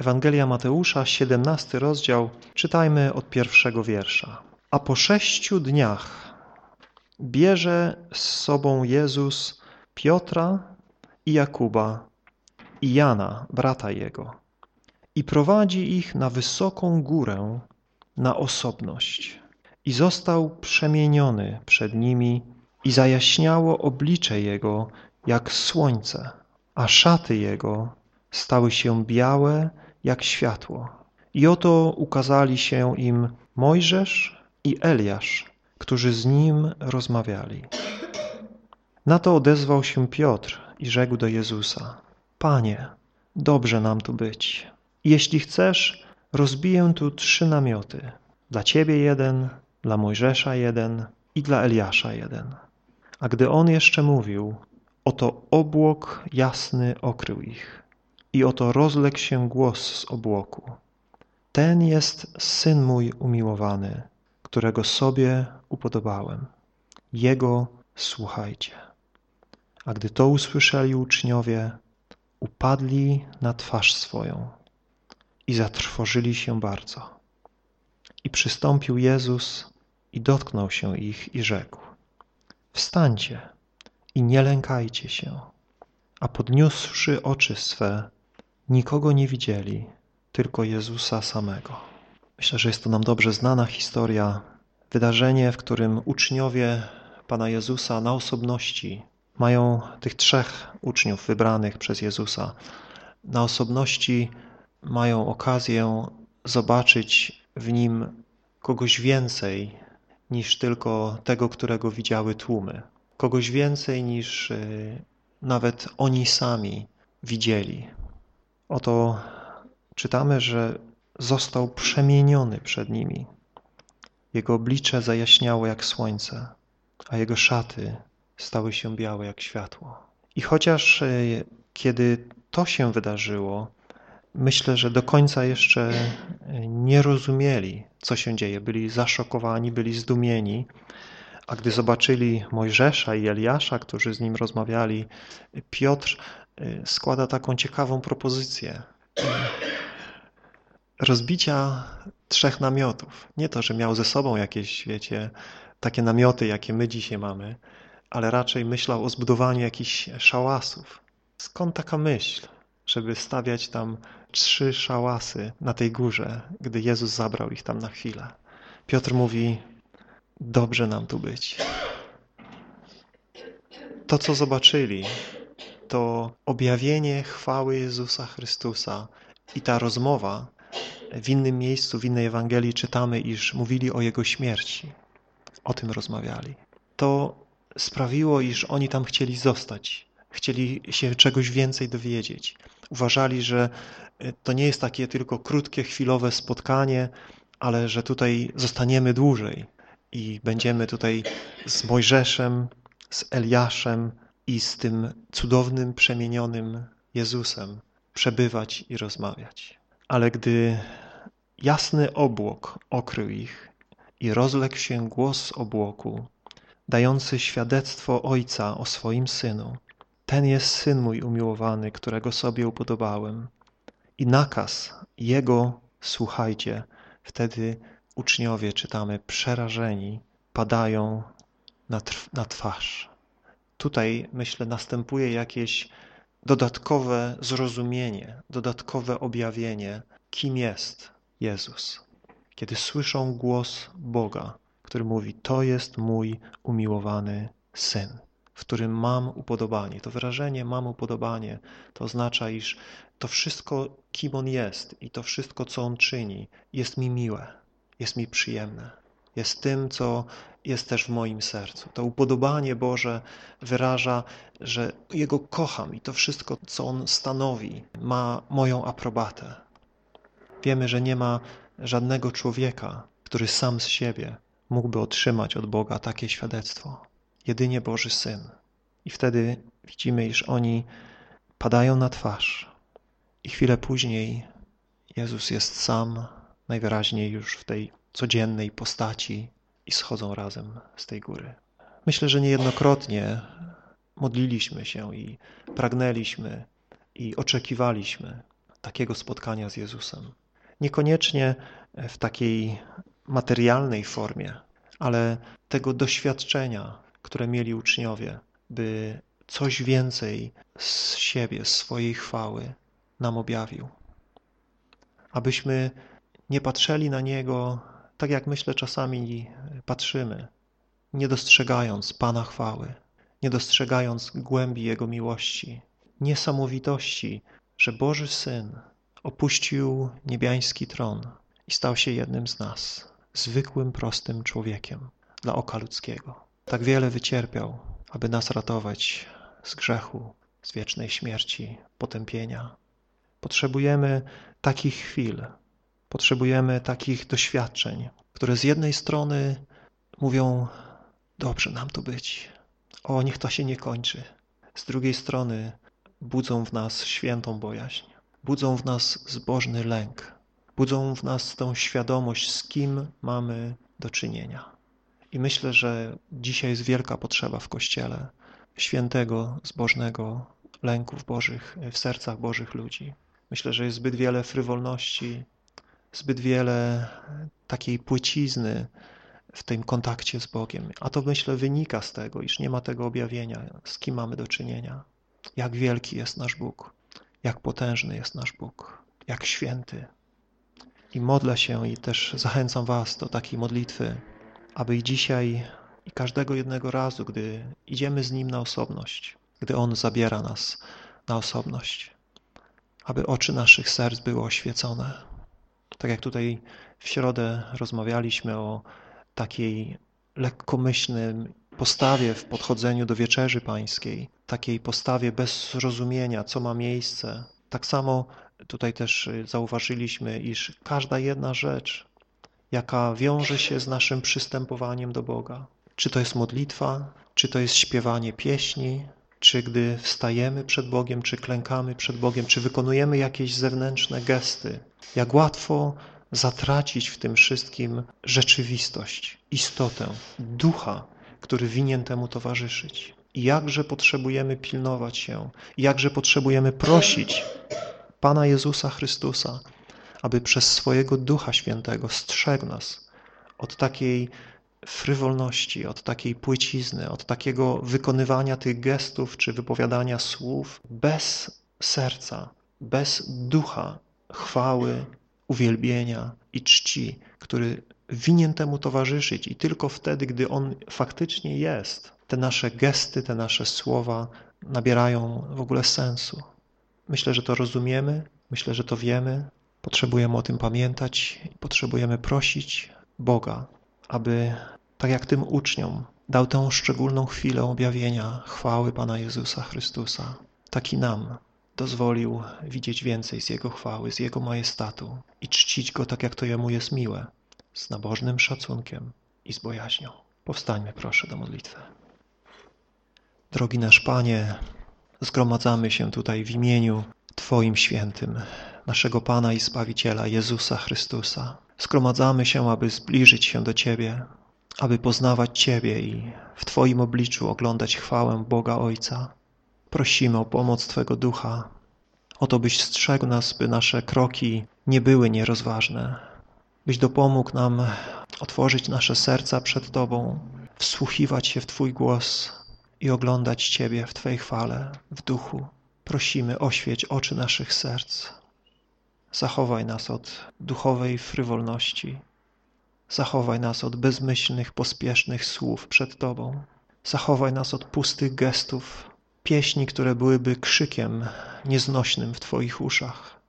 Ewangelia Mateusza, 17 rozdział, czytajmy od pierwszego wiersza. A po sześciu dniach bierze z sobą Jezus Piotra i Jakuba i Jana, brata jego, i prowadzi ich na wysoką górę, na osobność. I został przemieniony przed nimi i zajaśniało oblicze jego jak słońce, a szaty jego stały się białe jak światło. I oto ukazali się im Mojżesz i Eliasz, którzy z nim rozmawiali. Na to odezwał się Piotr i rzekł do Jezusa: Panie, dobrze nam tu być. Jeśli chcesz, rozbiję tu trzy namioty. Dla ciebie jeden, dla Mojżesza jeden i dla Eliasza jeden. A gdy on jeszcze mówił, oto obłok jasny okrył ich i oto rozległ się głos z obłoku. Ten jest Syn mój umiłowany, którego sobie upodobałem. Jego słuchajcie. A gdy to usłyszeli uczniowie, upadli na twarz swoją i zatrwożyli się bardzo. I przystąpił Jezus i dotknął się ich i rzekł Wstańcie i nie lękajcie się. A podniósłszy oczy swe, nikogo nie widzieli, tylko Jezusa samego. Myślę, że jest to nam dobrze znana historia, wydarzenie, w którym uczniowie Pana Jezusa na osobności mają tych trzech uczniów wybranych przez Jezusa. Na osobności mają okazję zobaczyć w nim kogoś więcej niż tylko tego, którego widziały tłumy. Kogoś więcej niż y, nawet oni sami widzieli. Oto czytamy, że został przemieniony przed nimi. Jego oblicze zajaśniało jak słońce, a jego szaty stały się białe jak światło. I chociaż y, kiedy to się wydarzyło, myślę, że do końca jeszcze nie rozumieli, co się dzieje. Byli zaszokowani, byli zdumieni, a gdy zobaczyli Mojżesza i Eliasza, którzy z nim rozmawiali, Piotr składa taką ciekawą propozycję rozbicia trzech namiotów. Nie to, że miał ze sobą jakieś, wiecie, takie namioty, jakie my dzisiaj mamy, ale raczej myślał o zbudowaniu jakichś szałasów. Skąd taka myśl, żeby stawiać tam trzy szałasy na tej górze, gdy Jezus zabrał ich tam na chwilę? Piotr mówi, dobrze nam tu być. To, co zobaczyli, to objawienie chwały Jezusa Chrystusa i ta rozmowa w innym miejscu, w innej Ewangelii czytamy, iż mówili o Jego śmierci. O tym rozmawiali. To sprawiło, iż oni tam chcieli zostać. Chcieli się czegoś więcej dowiedzieć. Uważali, że to nie jest takie tylko krótkie, chwilowe spotkanie, ale że tutaj zostaniemy dłużej i będziemy tutaj z Mojżeszem, z Eliaszem i z tym cudownym, przemienionym Jezusem przebywać i rozmawiać. Ale gdy jasny obłok okrył ich i rozległ się głos z obłoku, dający świadectwo Ojca o swoim Synu. Ten jest Syn mój umiłowany, którego sobie upodobałem. I nakaz Jego słuchajcie. Wtedy uczniowie, czytamy, przerażeni, padają na, na twarz. Tutaj, myślę, następuje jakieś dodatkowe zrozumienie, dodatkowe objawienie, kim jest Jezus. Kiedy słyszą głos Boga, który mówi, to jest mój umiłowany Syn, w którym mam upodobanie. To wyrażenie mam upodobanie, to oznacza, iż to wszystko, kim On jest i to wszystko, co On czyni, jest mi miłe, jest mi przyjemne. Jest tym, co jest też w moim sercu. To upodobanie Boże wyraża, że Jego kocham i to wszystko, co On stanowi, ma moją aprobatę. Wiemy, że nie ma żadnego człowieka, który sam z siebie mógłby otrzymać od Boga takie świadectwo. Jedynie Boży Syn. I wtedy widzimy, iż oni padają na twarz i chwilę później Jezus jest sam, najwyraźniej już w tej codziennej postaci i schodzą razem z tej góry. Myślę, że niejednokrotnie modliliśmy się i pragnęliśmy i oczekiwaliśmy, takiego spotkania z Jezusem. Niekoniecznie w takiej materialnej formie, ale tego doświadczenia, które mieli uczniowie, by coś więcej z siebie, z swojej chwały nam objawił. Abyśmy nie patrzyli na Niego tak, jak myślę czasami patrzymy, nie dostrzegając Pana chwały, nie dostrzegając głębi Jego miłości, niesamowitości, że Boży Syn opuścił niebiański tron i stał się jednym z nas, zwykłym, prostym człowiekiem dla oka ludzkiego. Tak wiele wycierpiał, aby nas ratować z grzechu, z wiecznej śmierci, potępienia. Potrzebujemy takich chwil, potrzebujemy takich doświadczeń, które z jednej strony mówią, dobrze nam tu być, o, niech to się nie kończy. Z drugiej strony budzą w nas świętą bojaźń, budzą w nas zbożny lęk, budzą w nas tą świadomość, z kim mamy do czynienia. I myślę, że dzisiaj jest wielka potrzeba w Kościele świętego, zbożnego lęków Bożych w sercach Bożych ludzi. Myślę, że jest zbyt wiele frywolności, zbyt wiele takiej płycizny w tym kontakcie z Bogiem. A to myślę wynika z tego, iż nie ma tego objawienia, z kim mamy do czynienia. Jak wielki jest nasz Bóg, jak potężny jest nasz Bóg, jak święty. I modlę się i też zachęcam Was do takiej modlitwy, aby i dzisiaj i każdego jednego razu, gdy idziemy z Nim na osobność, gdy On zabiera nas na osobność, aby oczy naszych serc były oświecone. Tak jak tutaj w środę rozmawialiśmy o takiej lekkomyślnym postawie w podchodzeniu do wieczerzy pańskiej, takiej postawie bez zrozumienia, co ma miejsce. Tak samo tutaj też zauważyliśmy, iż każda jedna rzecz, jaka wiąże się z naszym przystępowaniem do Boga, czy to jest modlitwa, czy to jest śpiewanie pieśni, czy gdy wstajemy przed Bogiem, czy klękamy przed Bogiem, czy wykonujemy jakieś zewnętrzne gesty, jak łatwo zatracić w tym wszystkim rzeczywistość, istotę, ducha, który winien temu towarzyszyć. I jakże potrzebujemy pilnować się, jakże potrzebujemy prosić Pana Jezusa Chrystusa, aby przez swojego Ducha Świętego strzegł nas od takiej frywolności, od takiej płycizny, od takiego wykonywania tych gestów czy wypowiadania słów bez serca, bez ducha chwały, uwielbienia i czci, który winien temu towarzyszyć. I tylko wtedy, gdy on faktycznie jest, te nasze gesty, te nasze słowa nabierają w ogóle sensu. Myślę, że to rozumiemy, myślę, że to wiemy, potrzebujemy o tym pamiętać potrzebujemy prosić Boga, aby tak jak tym uczniom dał tę szczególną chwilę objawienia chwały Pana Jezusa Chrystusa, tak i nam dozwolił widzieć więcej z Jego chwały, z Jego majestatu i czcić Go tak, jak to Jemu jest miłe, z nabożnym szacunkiem i z bojaźnią. Powstańmy proszę do modlitwy. Drogi nasz Panie, zgromadzamy się tutaj w imieniu Twoim świętym, naszego Pana i Zbawiciela Jezusa Chrystusa. Zgromadzamy się, aby zbliżyć się do Ciebie, aby poznawać Ciebie i w Twoim obliczu oglądać chwałę Boga Ojca. Prosimy o pomoc Twego Ducha, o to, byś strzegł nas, by nasze kroki nie były nierozważne, byś dopomógł nam otworzyć nasze serca przed Tobą, wsłuchiwać się w Twój głos i oglądać Ciebie w Twojej chwale, w duchu. Prosimy, oświeć oczy naszych serc. Zachowaj nas od duchowej frywolności. Zachowaj nas od bezmyślnych, pospiesznych słów przed Tobą. Zachowaj nas od pustych gestów, pieśni, które byłyby krzykiem nieznośnym w Twoich uszach.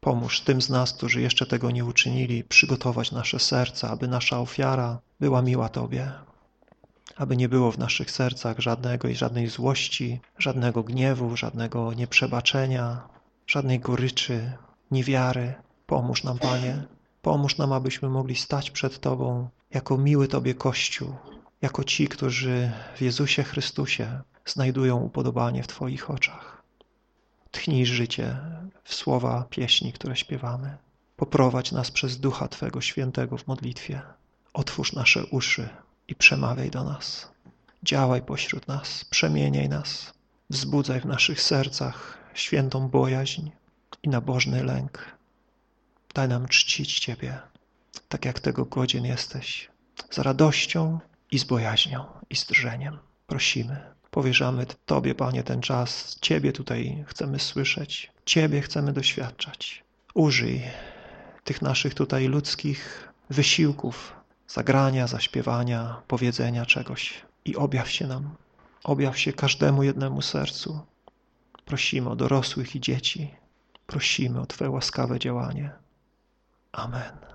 Pomóż tym z nas, którzy jeszcze tego nie uczynili, przygotować nasze serca, aby nasza ofiara była miła Tobie. Aby nie było w naszych sercach żadnego i żadnej złości, żadnego gniewu, żadnego nieprzebaczenia, żadnej goryczy, niewiary. Pomóż nam, Panie. Pomóż nam, abyśmy mogli stać przed Tobą jako miły Tobie Kościół, jako ci, którzy w Jezusie Chrystusie znajdują upodobanie w Twoich oczach. Tchnij życie w słowa pieśni, które śpiewamy. Poprowadź nas przez Ducha Twego Świętego w modlitwie. Otwórz nasze uszy i przemawiaj do nas. Działaj pośród nas, przemieniaj nas, wzbudzaj w naszych sercach świętą bojaźń, i nabożny lęk. Daj nam czcić Ciebie, tak jak tego godzien jesteś, z radością i z bojaźnią i z drżeniem. Prosimy, powierzamy Tobie, Panie, ten czas. Ciebie tutaj chcemy słyszeć, Ciebie chcemy doświadczać. Użyj tych naszych tutaj ludzkich wysiłków, zagrania, zaśpiewania, powiedzenia czegoś i objaw się nam. Objaw się każdemu jednemu sercu. Prosimy o dorosłych i dzieci. Prosimy o Twoje łaskawe działanie. Amen.